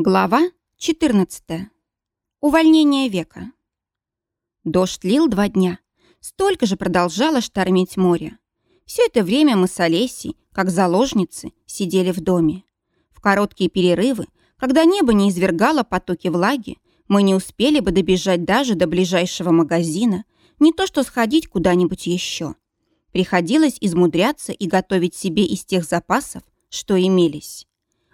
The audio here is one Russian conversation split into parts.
Глава 14. Увольнение века. Дождь лил два дня. Столько же продолжало штормить море. Все это время мы с Олесей, как заложницы, сидели в доме. В короткие перерывы, когда небо не извергало потоки влаги, мы не успели бы добежать даже до ближайшего магазина, не то что сходить куда-нибудь еще. Приходилось измудряться и готовить себе из тех запасов, что имелись.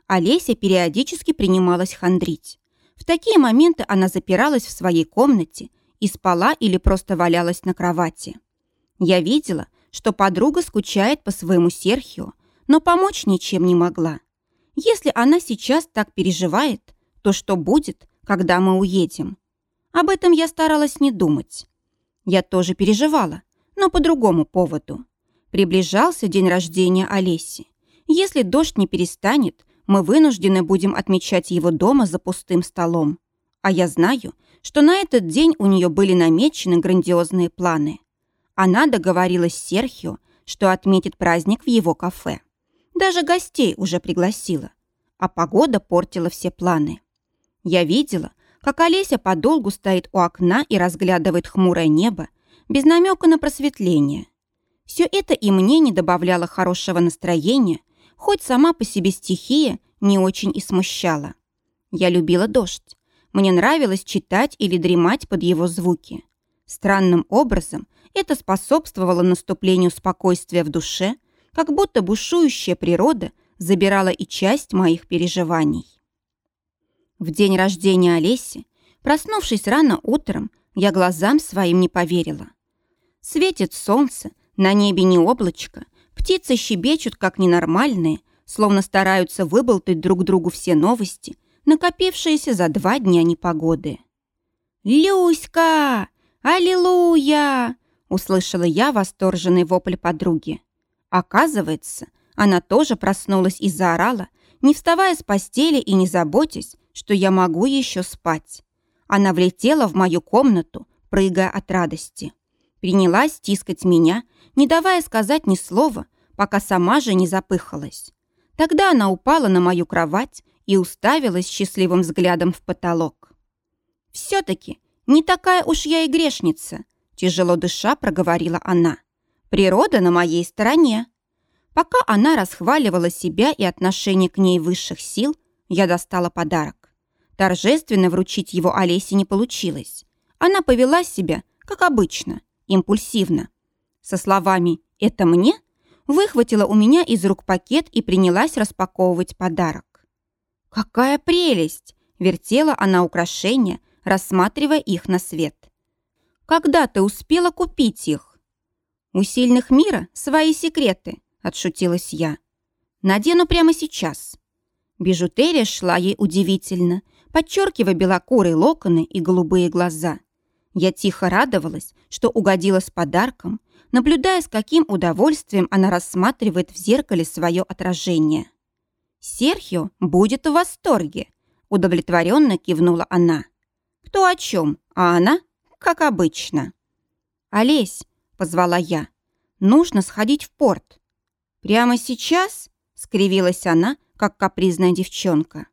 Олеся периодически принималась хандрить. В такие моменты она запиралась в своей комнате и спала или просто валялась на кровати. Я видела, что подруга скучает по своему Серхио, но помочь ничем не могла. Если она сейчас так переживает, то что будет, когда мы уедем? Об этом я старалась не думать. Я тоже переживала, но по другому поводу. Приближался день рождения Олеси. Если дождь не перестанет, мы вынуждены будем отмечать его дома за пустым столом. А я знаю, что на этот день у нее были намечены грандиозные планы. Она договорилась с Серхио, что отметит праздник в его кафе. Даже гостей уже пригласила. А погода портила все планы. Я видела, как Олеся подолгу стоит у окна и разглядывает хмурое небо, без намека на просветление. Все это и мне не добавляло хорошего настроения – хоть сама по себе стихия не очень и смущала. Я любила дождь. Мне нравилось читать или дремать под его звуки. Странным образом это способствовало наступлению спокойствия в душе, как будто бушующая природа забирала и часть моих переживаний. В день рождения Олеси, проснувшись рано утром, я глазам своим не поверила. Светит солнце, на небе не облачко, Птицы щебечут, как ненормальные, словно стараются выболтать друг другу все новости, накопившиеся за два дня непогоды. «Люська! Аллилуйя!» — услышала я восторженный вопль подруги. Оказывается, она тоже проснулась и заорала, не вставая с постели и не заботясь, что я могу еще спать. Она влетела в мою комнату, прыгая от радости. Принялась тискать меня, не давая сказать ни слова, пока сама же не запыхалась. Тогда она упала на мою кровать и уставилась счастливым взглядом в потолок. «Все-таки не такая уж я и грешница», тяжело дыша проговорила она. «Природа на моей стороне». Пока она расхваливала себя и отношение к ней высших сил, я достала подарок. Торжественно вручить его Олесе не получилось. Она повела себя, как обычно, импульсивно. Со словами «это мне» выхватила у меня из рук пакет и принялась распаковывать подарок. «Какая прелесть!» — вертела она украшения, рассматривая их на свет. «Когда ты успела купить их?» «У сильных мира свои секреты», — отшутилась я. «Надену прямо сейчас». Бижутерия шла ей удивительно, подчеркивая белокурые локоны и голубые глаза. Я тихо радовалась, что угодила с подарком, наблюдая, с каким удовольствием она рассматривает в зеркале свое отражение. «Серхио будет в восторге», — удовлетворенно кивнула она. «Кто о чем, а она, как обычно». «Олесь», — позвала я, — «нужно сходить в порт». «Прямо сейчас?» — скривилась она, как капризная девчонка.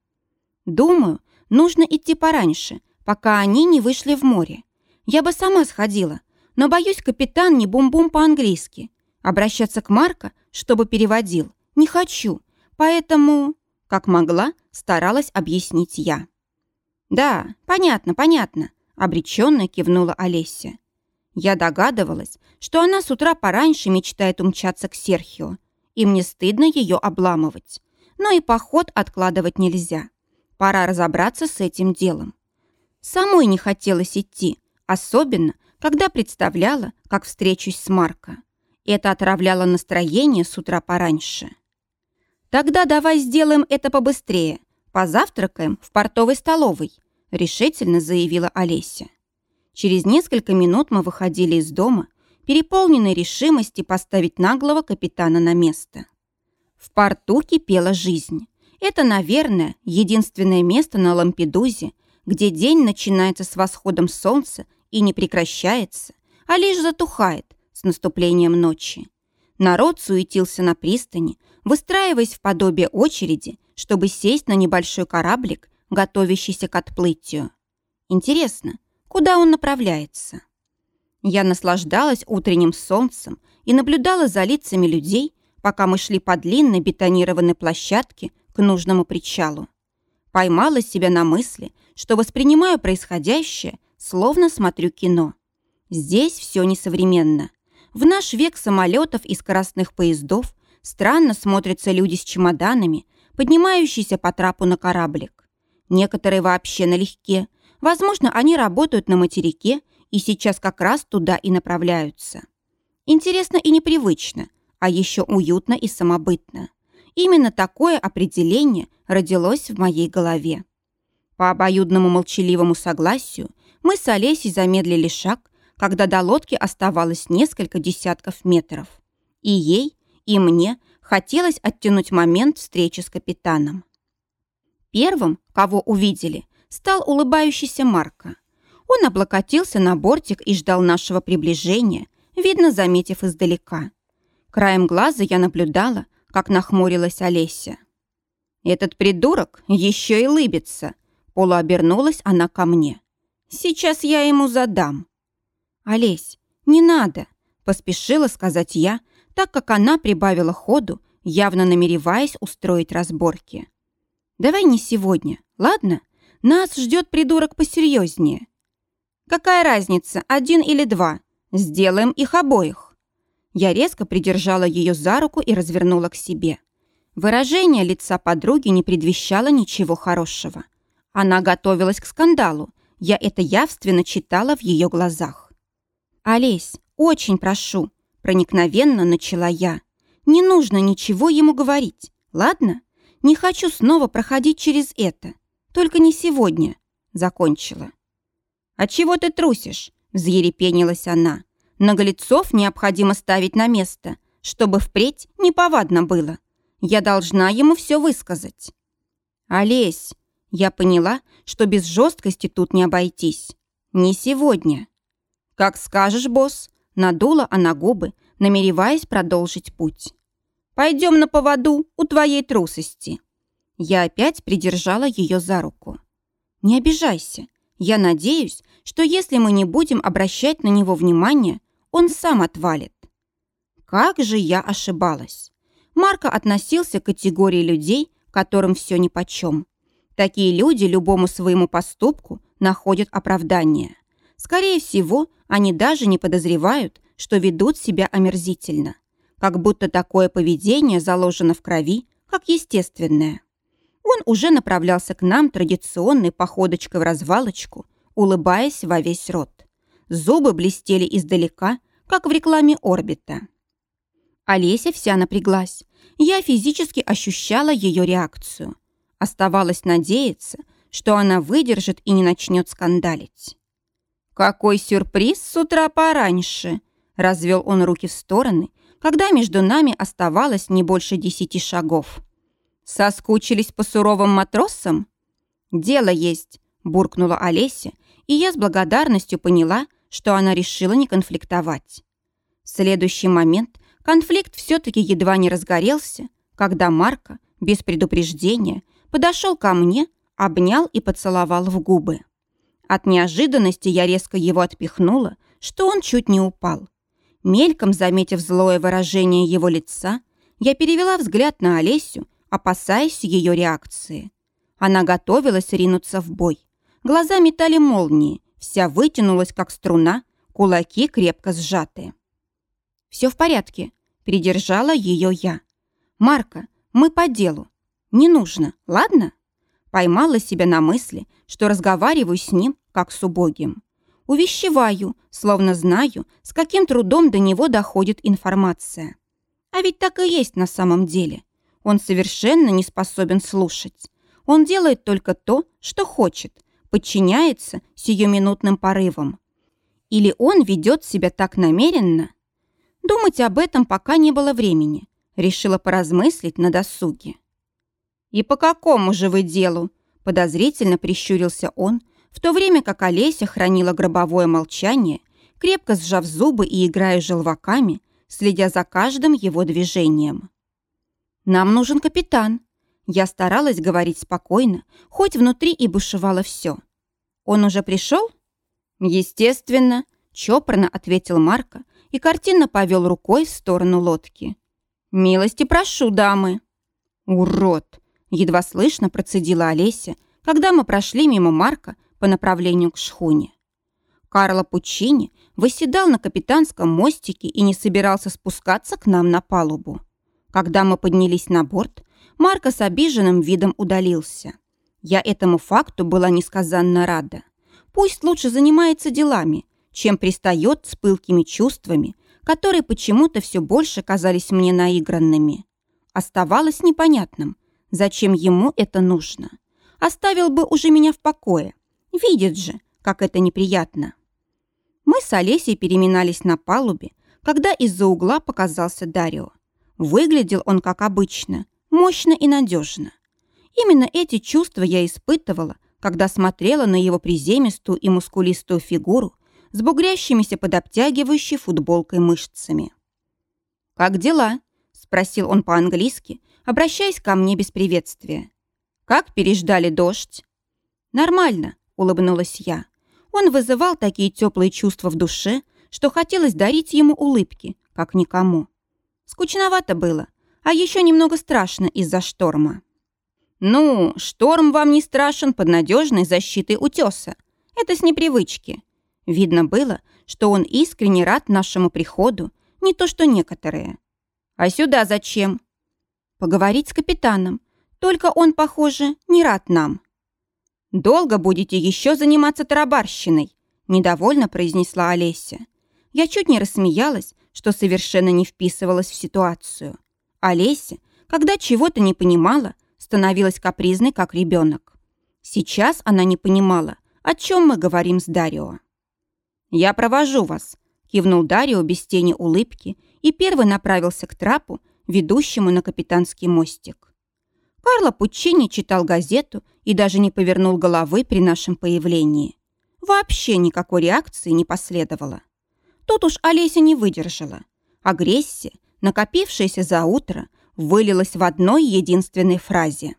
«Думаю, нужно идти пораньше, пока они не вышли в море. Я бы сама сходила, но, боюсь, капитан не бум-бум по-английски. Обращаться к Марко, чтобы переводил, не хочу. Поэтому, как могла, старалась объяснить я. «Да, понятно, понятно», — обреченно кивнула Олеся. Я догадывалась, что она с утра пораньше мечтает умчаться к Серхио, и мне стыдно ее обламывать. Но и поход откладывать нельзя. Пора разобраться с этим делом. Самой не хотелось идти, особенно, когда представляла, как встречусь с Марко. Это отравляло настроение с утра пораньше. «Тогда давай сделаем это побыстрее. Позавтракаем в портовой столовой», — решительно заявила Олеся. Через несколько минут мы выходили из дома, переполненной решимости поставить наглого капитана на место. В порту кипела жизнь. Это, наверное, единственное место на Лампедузе, где день начинается с восходом солнца и не прекращается, а лишь затухает с наступлением ночи. Народ суетился на пристани, выстраиваясь в подобие очереди, чтобы сесть на небольшой кораблик, готовящийся к отплытию. Интересно, куда он направляется? Я наслаждалась утренним солнцем и наблюдала за лицами людей, пока мы шли по длинной бетонированной площадке к нужному причалу. Поймала себя на мысли, что воспринимаю происходящее, словно смотрю кино. Здесь все несовременно. В наш век самолетов и скоростных поездов странно смотрятся люди с чемоданами, поднимающиеся по трапу на кораблик. Некоторые вообще налегке. Возможно, они работают на материке и сейчас как раз туда и направляются. Интересно и непривычно, а еще уютно и самобытно. Именно такое определение родилось в моей голове. По обоюдному молчаливому согласию мы с Олесей замедлили шаг, когда до лодки оставалось несколько десятков метров. И ей, и мне хотелось оттянуть момент встречи с капитаном. Первым, кого увидели, стал улыбающийся Марко. Он облокотился на бортик и ждал нашего приближения, видно, заметив издалека. Краем глаза я наблюдала, как нахмурилась Олеся. «Этот придурок еще и лыбится!» Полуобернулась она ко мне. «Сейчас я ему задам». «Олесь, не надо!» Поспешила сказать я, так как она прибавила ходу, явно намереваясь устроить разборки. «Давай не сегодня, ладно? Нас ждет придурок посерьезнее. Какая разница, один или два? Сделаем их обоих. Я резко придержала ее за руку и развернула к себе. Выражение лица подруги не предвещало ничего хорошего. Она готовилась к скандалу. Я это явственно читала в ее глазах. «Олесь, очень прошу», — проникновенно начала я. «Не нужно ничего ему говорить, ладно? Не хочу снова проходить через это. Только не сегодня», — закончила. «А чего ты трусишь?» – взъерепенилась она. «Наглецов необходимо ставить на место, чтобы впредь неповадно было. Я должна ему все высказать». «Олесь!» Я поняла, что без жесткости тут не обойтись. Не сегодня. «Как скажешь, босс», — надула она губы, намереваясь продолжить путь. «Пойдем на поводу у твоей трусости». Я опять придержала ее за руку. «Не обижайся. Я надеюсь, что если мы не будем обращать на него внимания, он сам отвалит. Как же я ошибалась. Марко относился к категории людей, которым все нипочем. Такие люди любому своему поступку находят оправдание. Скорее всего, они даже не подозревают, что ведут себя омерзительно. Как будто такое поведение заложено в крови, как естественное. Он уже направлялся к нам традиционной походочкой в развалочку, улыбаясь во весь рот. Зубы блестели издалека, как в рекламе «Орбита». Олеся вся напряглась. Я физически ощущала ее реакцию. Оставалось надеяться, что она выдержит и не начнет скандалить. «Какой сюрприз с утра пораньше!» Развел он руки в стороны, когда между нами оставалось не больше десяти шагов. «Соскучились по суровым матросам?» «Дело есть», – буркнула Олеся, и я с благодарностью поняла, что она решила не конфликтовать. В следующий момент конфликт все-таки едва не разгорелся, когда Марка, без предупреждения, подошел ко мне, обнял и поцеловал в губы. От неожиданности я резко его отпихнула, что он чуть не упал. Мельком заметив злое выражение его лица, я перевела взгляд на Олесю опасаясь ее реакции. Она готовилась ринуться в бой. Глаза метали молнии, вся вытянулась, как струна, кулаки крепко сжаты. «Все в порядке», — придержала ее я. «Марка, мы по делу. Не нужно, ладно?» Поймала себя на мысли, что разговариваю с ним, как с убогим. Увещеваю, словно знаю, с каким трудом до него доходит информация. А ведь так и есть на самом деле. Он совершенно не способен слушать. Он делает только то, что хочет, подчиняется сиюминутным порывам. Или он ведет себя так намеренно? Думать об этом пока не было времени. Решила поразмыслить на досуге. «И по какому же вы делу?» Подозрительно прищурился он, в то время как Олеся хранила гробовое молчание, крепко сжав зубы и играя желваками, следя за каждым его движением. «Нам нужен капитан». Я старалась говорить спокойно, хоть внутри и бушевало все. «Он уже пришел?» «Естественно», — чопорно ответил Марко и картинно повел рукой в сторону лодки. «Милости прошу, дамы!» «Урод!» — едва слышно процедила Олеся, когда мы прошли мимо Марка по направлению к шхуне. Карло Пучини восседал на капитанском мостике и не собирался спускаться к нам на палубу. Когда мы поднялись на борт, Марко с обиженным видом удалился. Я этому факту была несказанно рада. Пусть лучше занимается делами, чем пристает с пылкими чувствами, которые почему-то все больше казались мне наигранными. Оставалось непонятным, зачем ему это нужно. Оставил бы уже меня в покое. Видит же, как это неприятно. Мы с Олесей переминались на палубе, когда из-за угла показался Дарио. Выглядел он, как обычно, мощно и надежно. Именно эти чувства я испытывала, когда смотрела на его приземистую и мускулистую фигуру с бугрящимися под обтягивающей футболкой мышцами. «Как дела?» – спросил он по-английски, обращаясь ко мне без приветствия. «Как переждали дождь?» «Нормально», – улыбнулась я. Он вызывал такие теплые чувства в душе, что хотелось дарить ему улыбки, как никому. Скучновато было, а еще немного страшно из-за шторма. «Ну, шторм вам не страшен под надежной защитой утеса. Это с непривычки. Видно было, что он искренне рад нашему приходу, не то что некоторые. А сюда зачем? Поговорить с капитаном. Только он, похоже, не рад нам. «Долго будете еще заниматься тарабарщиной?» – недовольно произнесла Олеся. Я чуть не рассмеялась, что совершенно не вписывалась в ситуацию. Олеся, когда чего-то не понимала, становилась капризной, как ребенок. Сейчас она не понимала, о чем мы говорим с Дарио. «Я провожу вас», – кивнул Дарио без тени улыбки и первый направился к трапу, ведущему на капитанский мостик. Карло Пуччини читал газету и даже не повернул головы при нашем появлении. Вообще никакой реакции не последовало. Тут уж Олеся не выдержала. Агрессия, накопившаяся за утро, вылилась в одной единственной фразе.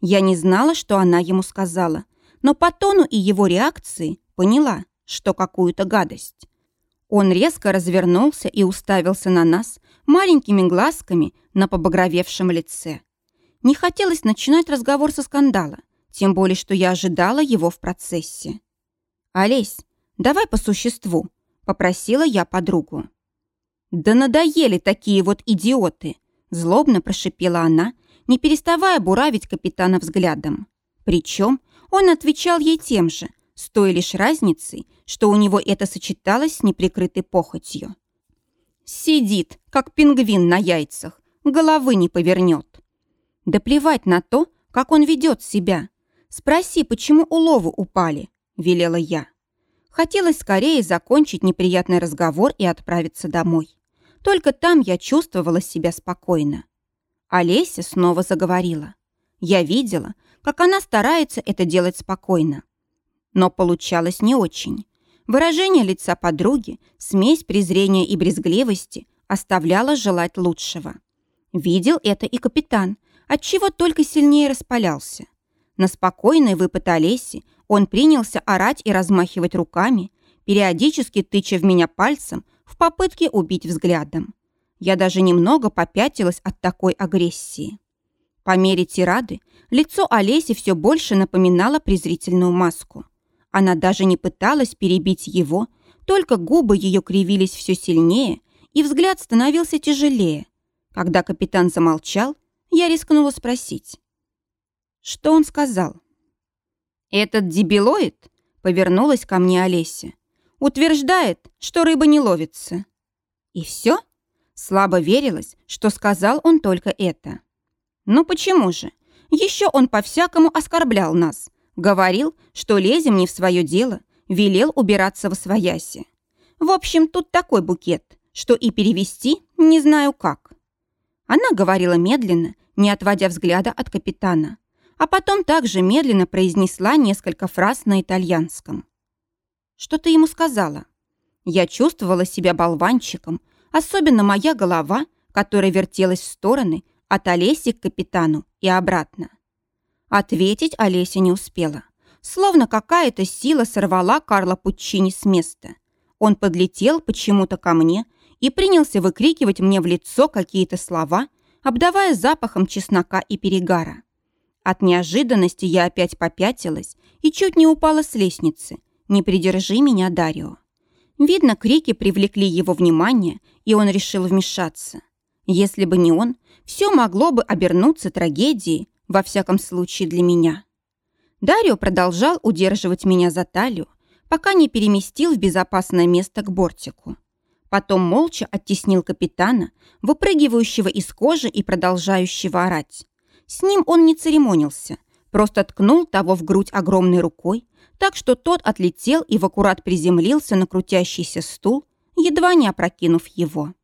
Я не знала, что она ему сказала, но по тону и его реакции поняла, что какую-то гадость. Он резко развернулся и уставился на нас маленькими глазками на побагровевшем лице. Не хотелось начинать разговор со скандала, тем более, что я ожидала его в процессе. «Олесь, давай по существу», — попросила я подругу. «Да надоели такие вот идиоты!» — злобно прошипела она, не переставая буравить капитана взглядом. Причем он отвечал ей тем же, с той лишь разницей, что у него это сочеталось с неприкрытой похотью. Сидит, как пингвин на яйцах, головы не повернет. Да плевать на то, как он ведет себя. Спроси, почему уловы упали, велела я. Хотелось скорее закончить неприятный разговор и отправиться домой. Только там я чувствовала себя спокойно. Олеся снова заговорила. Я видела, как она старается это делать спокойно. Но получалось не очень. Выражение лица подруги, смесь презрения и брезгливости оставляло желать лучшего. Видел это и капитан, отчего только сильнее распалялся. На спокойный выпад Олеси он принялся орать и размахивать руками, периодически тыча в меня пальцем в попытке убить взглядом. Я даже немного попятилась от такой агрессии. По мере тирады лицо Олеси все больше напоминало презрительную маску. Она даже не пыталась перебить его, только губы ее кривились все сильнее, и взгляд становился тяжелее. Когда капитан замолчал, я рискнула спросить. Что он сказал? «Этот дебилоид?» — повернулась ко мне Олеся. «Утверждает, что рыба не ловится». «И все?» Слабо верилось, что сказал он только это. «Ну почему же? Еще он по-всякому оскорблял нас, Говорил, что лезем не в свое дело, велел убираться во свояси. В общем, тут такой букет, что и перевести не знаю как. Она говорила медленно, не отводя взгляда от капитана, а потом также медленно произнесла несколько фраз на итальянском. «Что ты ему сказала?» Я чувствовала себя болванчиком, особенно моя голова, которая вертелась в стороны от Олеси к капитану и обратно. Ответить Олеся не успела. Словно какая-то сила сорвала Карла Пуччини с места. Он подлетел почему-то ко мне и принялся выкрикивать мне в лицо какие-то слова, обдавая запахом чеснока и перегара. От неожиданности я опять попятилась и чуть не упала с лестницы. «Не придержи меня, Дарио». Видно, крики привлекли его внимание, и он решил вмешаться. Если бы не он, все могло бы обернуться трагедией, во всяком случае для меня. Дарио продолжал удерживать меня за талию, пока не переместил в безопасное место к бортику. Потом молча оттеснил капитана, выпрыгивающего из кожи и продолжающего орать. С ним он не церемонился, просто ткнул того в грудь огромной рукой, так что тот отлетел и в аккурат приземлился на крутящийся стул, едва не опрокинув его.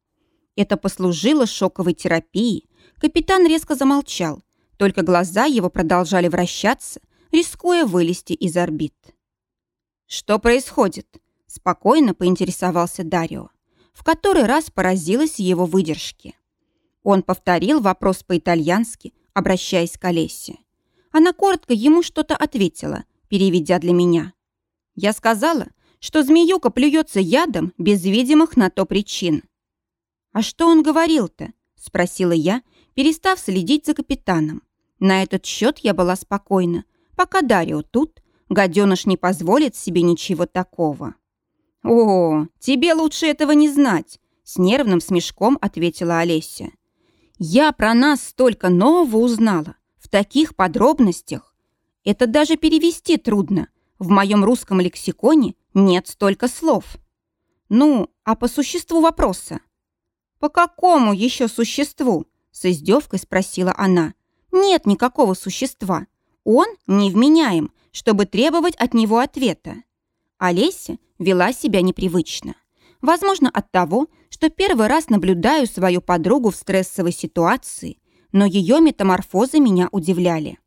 Это послужило шоковой терапией. Капитан резко замолчал, только глаза его продолжали вращаться, рискуя вылезти из орбит. «Что происходит?» – спокойно поинтересовался Дарио в который раз поразилась его выдержке. Он повторил вопрос по-итальянски, обращаясь к Олесе. Она коротко ему что-то ответила, переведя для меня. Я сказала, что змеюка плюется ядом без видимых на то причин. «А что он говорил-то?» – спросила я, перестав следить за капитаном. На этот счет я была спокойна. Пока Дарио тут, гаденыш не позволит себе ничего такого. «О, тебе лучше этого не знать», — с нервным смешком ответила Олеся. «Я про нас столько нового узнала, в таких подробностях. Это даже перевести трудно. В моем русском лексиконе нет столько слов». «Ну, а по существу вопроса?» «По какому еще существу?» — с издевкой спросила она. «Нет никакого существа. Он невменяем, чтобы требовать от него ответа». Олеся вела себя непривычно. Возможно, от того, что первый раз наблюдаю свою подругу в стрессовой ситуации, но ее метаморфозы меня удивляли.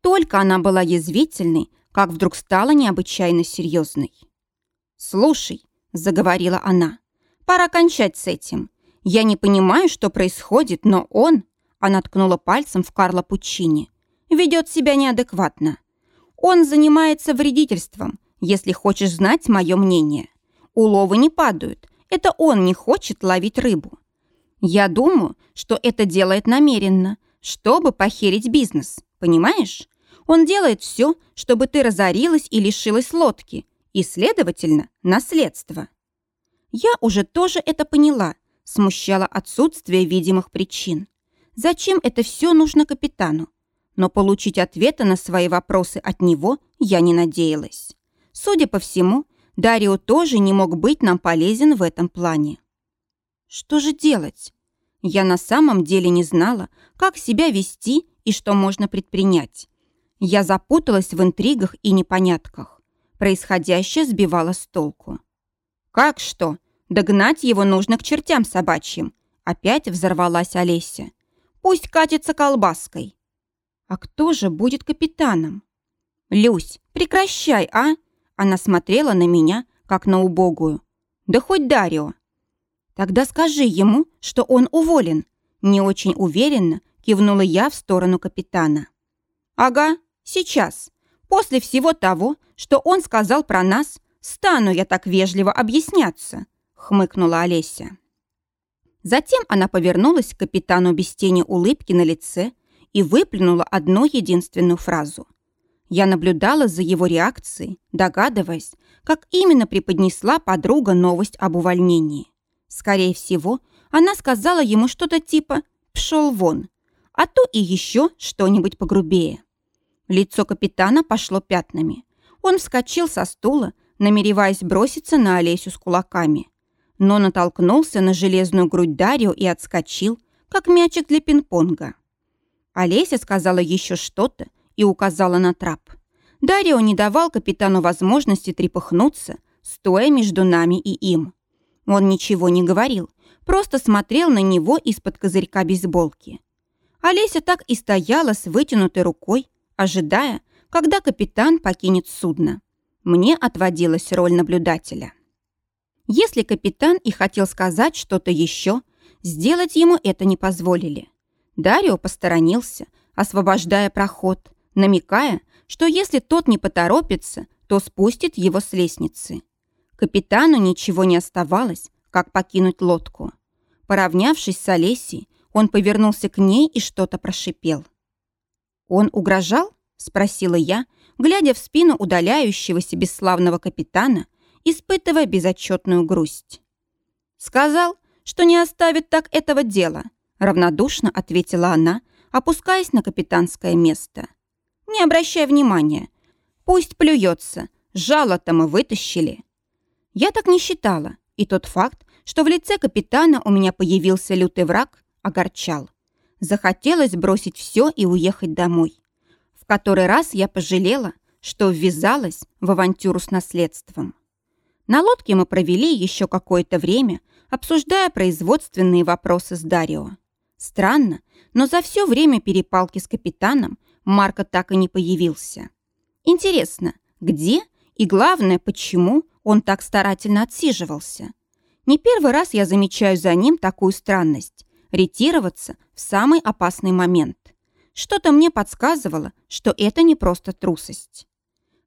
Только она была язвительной, как вдруг стала необычайно серьезной. «Слушай», — заговорила она, — «пора кончать с этим. Я не понимаю, что происходит, но он...» Она ткнула пальцем в Карла Пуччини. «Ведет себя неадекватно. Он занимается вредительством, если хочешь знать мое мнение. Уловы не падают. Это он не хочет ловить рыбу. Я думаю, что это делает намеренно, чтобы похерить бизнес. Понимаешь? Он делает все, чтобы ты разорилась и лишилась лодки, и, следовательно, наследства. Я уже тоже это поняла, смущало отсутствие видимых причин. Зачем это все нужно капитану? Но получить ответы на свои вопросы от него я не надеялась. Судя по всему, Дарио тоже не мог быть нам полезен в этом плане. Что же делать? Я на самом деле не знала, как себя вести и что можно предпринять. Я запуталась в интригах и непонятках. Происходящее сбивало с толку. «Как что? Догнать его нужно к чертям собачьим!» Опять взорвалась Олеся. «Пусть катится колбаской!» «А кто же будет капитаном?» «Люсь, прекращай, а!» Она смотрела на меня, как на убогую. «Да хоть Дарио!» «Тогда скажи ему, что он уволен!» Не очень уверенно кивнула я в сторону капитана. «Ага, сейчас. После всего того, что он сказал про нас, стану я так вежливо объясняться», хмыкнула Олеся. Затем она повернулась к капитану без тени улыбки на лице и выплюнула одну единственную фразу. Я наблюдала за его реакцией, догадываясь, как именно преподнесла подруга новость об увольнении. Скорее всего, она сказала ему что-то типа «пшел вон», а то и еще что-нибудь погрубее. Лицо капитана пошло пятнами. Он вскочил со стула, намереваясь броситься на Олесю с кулаками. Но натолкнулся на железную грудь Дарио и отскочил, как мячик для пинг-понга. Олеся сказала еще что-то, и указала на трап. Дарио не давал капитану возможности трепыхнуться, стоя между нами и им. Он ничего не говорил, просто смотрел на него из-под козырька бейсболки. Олеся так и стояла с вытянутой рукой, ожидая, когда капитан покинет судно. Мне отводилась роль наблюдателя. Если капитан и хотел сказать что-то еще, сделать ему это не позволили. Дарио посторонился, освобождая проход, намекая, что если тот не поторопится, то спустит его с лестницы. Капитану ничего не оставалось, как покинуть лодку. Поравнявшись с Олесей, он повернулся к ней и что-то прошипел. «Он угрожал?» — спросила я, глядя в спину удаляющегося бесславного капитана, испытывая безотчетную грусть. «Сказал, что не оставит так этого дела», — равнодушно ответила она, опускаясь на капитанское место. «Не обращай внимания. Пусть плюется. Жало-то мы вытащили». Я так не считала, и тот факт, что в лице капитана у меня появился лютый враг, огорчал. Захотелось бросить все и уехать домой. В который раз я пожалела, что ввязалась в авантюру с наследством. На лодке мы провели еще какое-то время, обсуждая производственные вопросы с Дарио. Странно, но за все время перепалки с капитаном Марко так и не появился. Интересно, где и, главное, почему он так старательно отсиживался? Не первый раз я замечаю за ним такую странность – ретироваться в самый опасный момент. Что-то мне подсказывало, что это не просто трусость.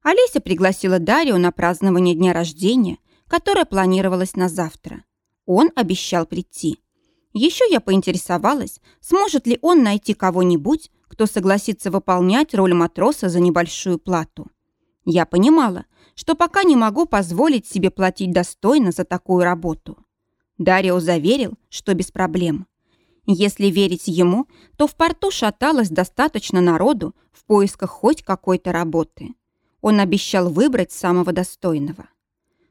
Олеся пригласила Дарью на празднование дня рождения, которое планировалось на завтра. Он обещал прийти. Еще я поинтересовалась, сможет ли он найти кого-нибудь, кто согласится выполнять роль матроса за небольшую плату. Я понимала, что пока не могу позволить себе платить достойно за такую работу. Дарио заверил, что без проблем. Если верить ему, то в порту шаталось достаточно народу в поисках хоть какой-то работы. Он обещал выбрать самого достойного.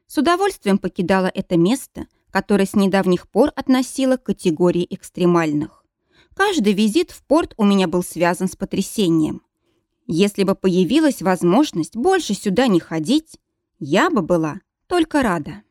С удовольствием покидала это место, которое с недавних пор относило к категории экстремальных. Каждый визит в порт у меня был связан с потрясением. Если бы появилась возможность больше сюда не ходить, я бы была только рада.